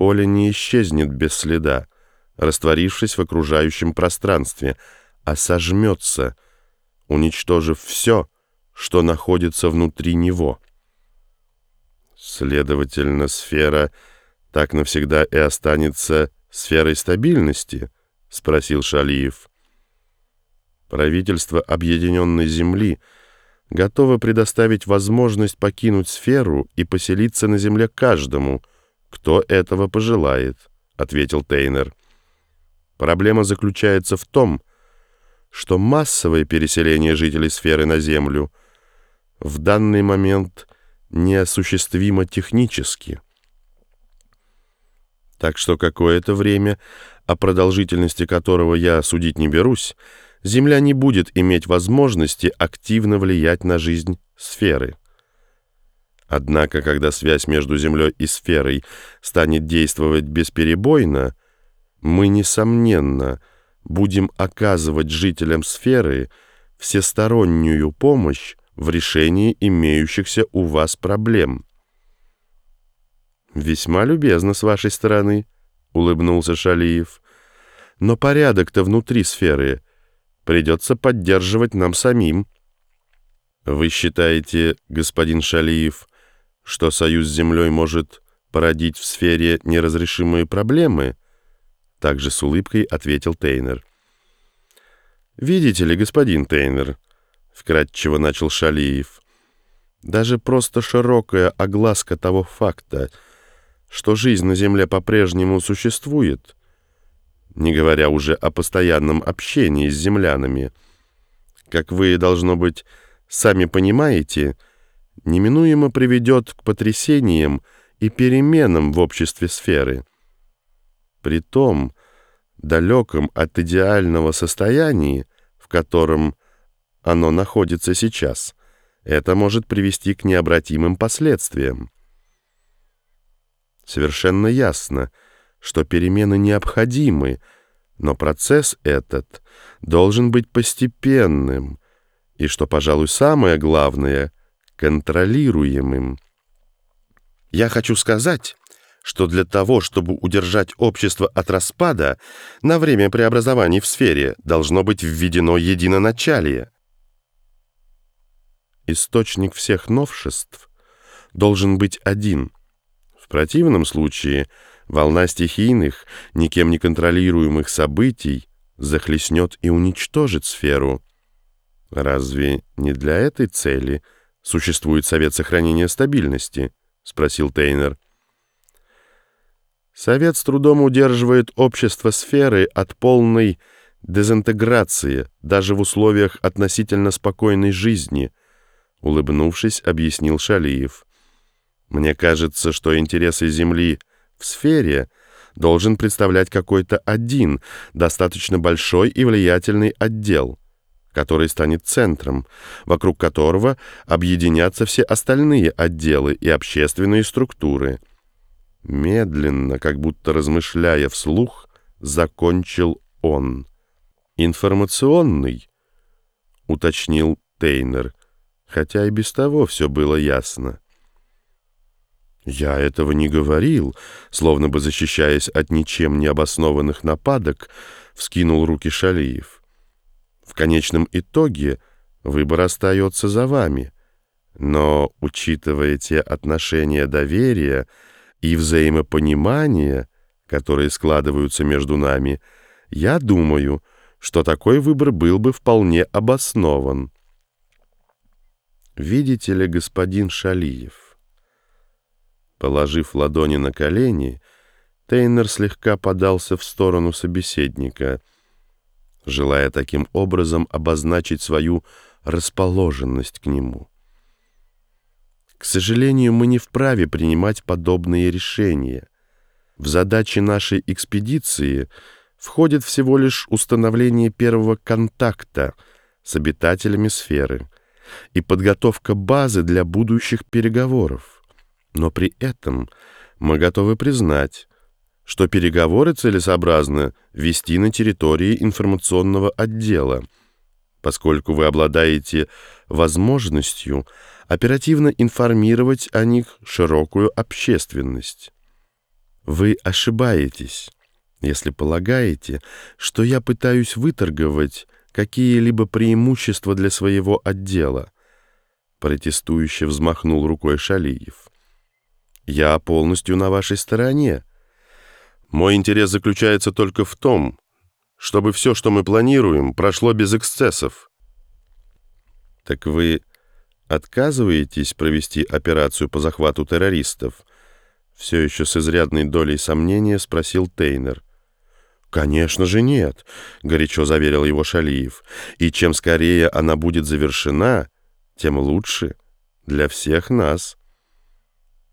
поле не исчезнет без следа, растворившись в окружающем пространстве, а сожмется, уничтожив все, что находится внутри него. Следовательно, сфера так навсегда и останется сферой стабильности, спросил Шалиев. Правительство Объединенной Земли готово предоставить возможность покинуть сферу и поселиться на Земле каждому, кто этого пожелает, ответил Тейнер. Проблема заключается в том, что массовое переселение жителей сферы на Землю в данный момент неосуществимо технически. Так что какое-то время, о продолжительности которого я судить не берусь, Земля не будет иметь возможности активно влиять на жизнь сферы. Однако, когда связь между Землей и сферой станет действовать бесперебойно, мы, несомненно, будем оказывать жителям сферы всестороннюю помощь в решении имеющихся у вас проблем. «Весьма любезно с вашей стороны», — улыбнулся Шалиев. «Но порядок-то внутри сферы придется поддерживать нам самим». «Вы считаете, господин Шалиев, что союз с Землей может породить в сфере неразрешимые проблемы?» Также с улыбкой ответил Тейнер. «Видите ли, господин Тейнер», — вкратчиво начал Шалиев, «даже просто широкая огласка того факта, что жизнь на Земле по-прежнему существует, не говоря уже о постоянном общении с землянами, как вы, должно быть, сами понимаете, неминуемо приведет к потрясениям и переменам в обществе сферы» при том далеком от идеального состояния, в котором оно находится сейчас, это может привести к необратимым последствиям. Совершенно ясно, что перемены необходимы, но процесс этот должен быть постепенным и, что, пожалуй, самое главное, контролируемым. Я хочу сказать, что для того, чтобы удержать общество от распада, на время преобразований в сфере должно быть введено единоначалие. Источник всех новшеств должен быть один. В противном случае волна стихийных, никем не контролируемых событий захлестнет и уничтожит сферу. «Разве не для этой цели существует Совет сохранения стабильности?» — спросил Тейнер. Совет с трудом удерживает общество сферы от полной дезинтеграции даже в условиях относительно спокойной жизни, улыбнувшись, объяснил Шалиев. Мне кажется, что интересы Земли в сфере должен представлять какой-то один, достаточно большой и влиятельный отдел, который станет центром, вокруг которого объединятся все остальные отделы и общественные структуры – Медленно, как будто размышляя вслух, закончил он. «Информационный?» — уточнил Тейнер, хотя и без того все было ясно. «Я этого не говорил», словно бы защищаясь от ничем не обоснованных нападок, вскинул руки Шалиев. «В конечном итоге выбор остается за вами, но, учитывая те отношения доверия, и взаимопонимания, которые складываются между нами, я думаю, что такой выбор был бы вполне обоснован. Видите ли, господин Шалиев? Положив ладони на колени, Тейнер слегка подался в сторону собеседника, желая таким образом обозначить свою расположенность к нему. К сожалению, мы не вправе принимать подобные решения. В задачи нашей экспедиции входит всего лишь установление первого контакта с обитателями сферы и подготовка базы для будущих переговоров. Но при этом мы готовы признать, что переговоры целесообразно вести на территории информационного отдела, поскольку вы обладаете возможностью – оперативно информировать о них широкую общественность. Вы ошибаетесь, если полагаете, что я пытаюсь выторговать какие-либо преимущества для своего отдела. Протестующе взмахнул рукой Шалиев. Я полностью на вашей стороне. Мой интерес заключается только в том, чтобы все, что мы планируем, прошло без эксцессов. Так вы отказываетесь провести операцию по захвату террористов? Все еще с изрядной долей сомнения спросил Тейнер. «Конечно же нет», — горячо заверил его Шалиев. «И чем скорее она будет завершена, тем лучше для всех нас».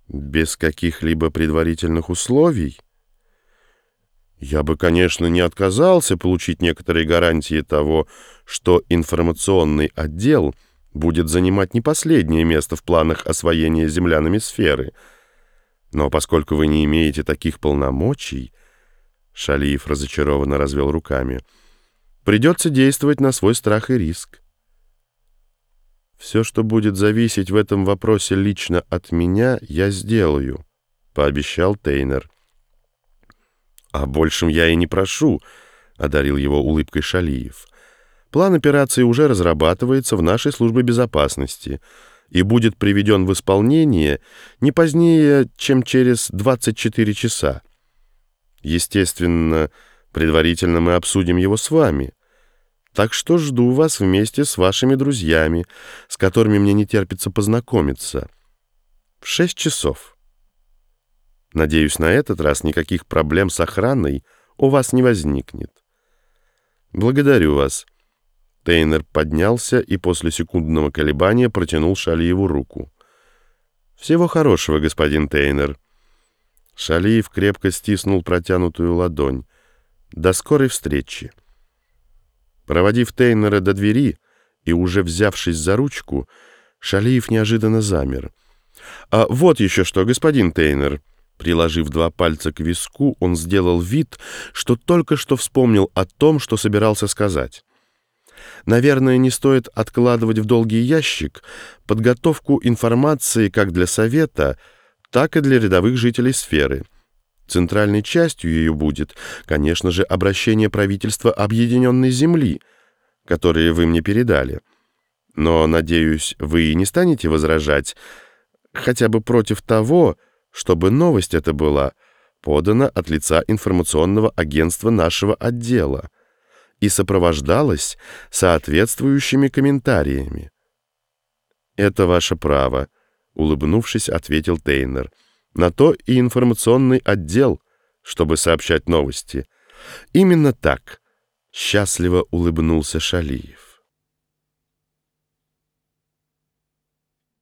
«Без каких-либо предварительных условий?» Я бы, конечно, не отказался получить некоторые гарантии того, что информационный отдел будет занимать не последнее место в планах освоения землянами сферы. Но поскольку вы не имеете таких полномочий, Шалиев разочарованно развел руками, придется действовать на свой страх и риск. «Все, что будет зависеть в этом вопросе лично от меня, я сделаю», — пообещал Тейнер. «О большем я и не прошу», — одарил его улыбкой Шалиев. «План операции уже разрабатывается в нашей службе безопасности и будет приведен в исполнение не позднее, чем через 24 часа. Естественно, предварительно мы обсудим его с вами. Так что жду вас вместе с вашими друзьями, с которыми мне не терпится познакомиться. В шесть часов». Надеюсь, на этот раз никаких проблем с охраной у вас не возникнет. Благодарю вас. Тейнер поднялся и после секундного колебания протянул Шалиеву руку. «Всего хорошего, господин Тейнер». Шалиев крепко стиснул протянутую ладонь. «До скорой встречи». Проводив Тейнера до двери и уже взявшись за ручку, Шалиев неожиданно замер. «А вот еще что, господин Тейнер!» Приложив два пальца к виску, он сделал вид, что только что вспомнил о том, что собирался сказать. Наверное, не стоит откладывать в долгий ящик подготовку информации как для Совета, так и для рядовых жителей сферы. Центральной частью ее будет, конечно же, обращение правительства Объединенной Земли, которое вы мне передали. Но, надеюсь, вы не станете возражать хотя бы против того, чтобы новость эта была подана от лица информационного агентства нашего отдела и сопровождалась соответствующими комментариями. «Это ваше право», — улыбнувшись, ответил Тейнер. «На то и информационный отдел, чтобы сообщать новости». «Именно так», — счастливо улыбнулся Шалиев.